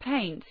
paint.